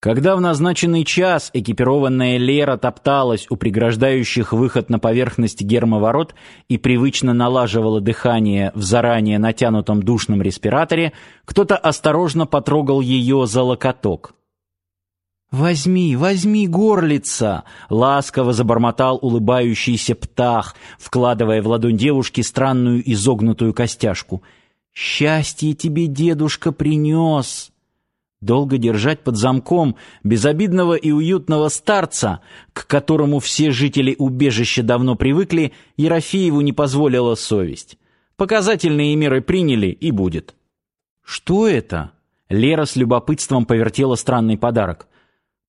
Когда в назначенный час экипированная Лера топталась у преграждающих выход на поверхность гермоворот и привычно налаживала дыхание в заранее натянутом душном респираторе, кто-то осторожно потрогал ее за локоток. «Возьми, возьми, горлица!» — ласково забормотал улыбающийся птах, вкладывая в ладонь девушки странную изогнутую костяшку. «Счастье тебе дедушка принес!» Долго держать под замком безобидного и уютного старца, к которому все жители убежища давно привыкли, Ерофееву не позволила совесть. Показательные меры приняли и будет. Что это? Лера с любопытством повертела странный подарок.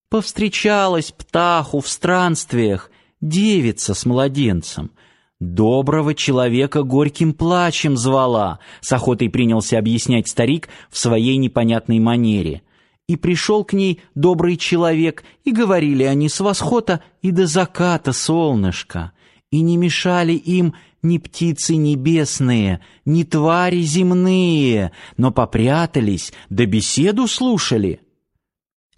Повстречалась птаху в странствиях девица с младенцем. Доброго человека горьким плачем звала, с охотой принялся объяснять старик в своей непонятной манере. И пришел к ней добрый человек, и говорили они с восхода и до заката солнышко, и не мешали им ни птицы небесные, ни твари земные, но попрятались, да беседу слушали.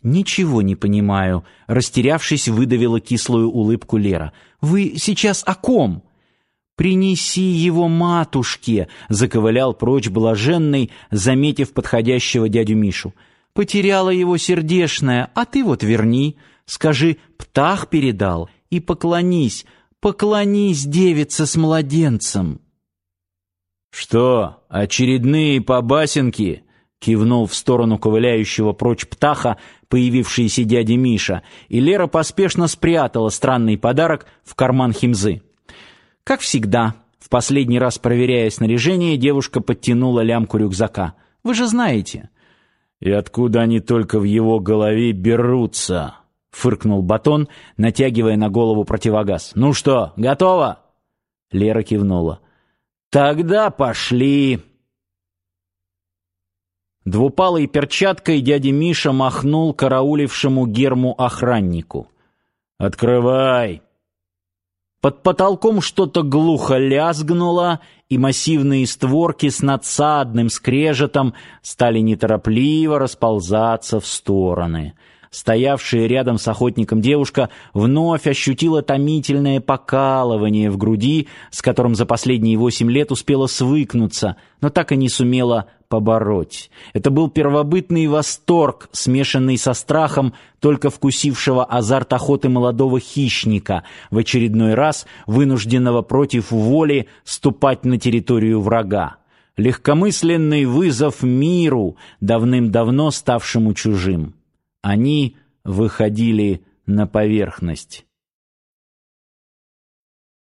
Ничего не понимаю, растерявшись, выдавила кислую улыбку Лера. Вы сейчас о ком? «Принеси его матушке!» — заковылял прочь блаженный, заметив подходящего дядю Мишу. «Потеряла его сердешное, а ты вот верни. Скажи, птах передал, и поклонись, поклонись девице с младенцем». «Что, очередные побасенки?» — кивнул в сторону ковыляющего прочь птаха появившийся дядя Миша, и Лера поспешно спрятала странный подарок в карман химзы. Как всегда, в последний раз проверяя снаряжение, девушка подтянула лямку рюкзака. Вы же знаете. И откуда они только в его голове берутся? фыркнул Батон, натягивая на голову противогаз. Ну что, готово? Лера кивнула. Тогда пошли. Двупалой перчаткой дядя Миша махнул караулившему герму охраннику. Открывай. Под потолком что-то глухо лязгнуло, и массивные створки с надсадным скрежетом стали неторопливо расползаться в стороны. Стоявшая рядом с охотником девушка вновь ощутила томительное покалывание в груди, с которым за последние восемь лет успела свыкнуться, но так и не сумела побороть. Это был первобытный восторг, смешанный со страхом только вкусившего азарт охоты молодого хищника, в очередной раз вынужденного против воли ступать на территорию врага. Легкомысленный вызов миру, давным-давно ставшему чужим. Они выходили на поверхность.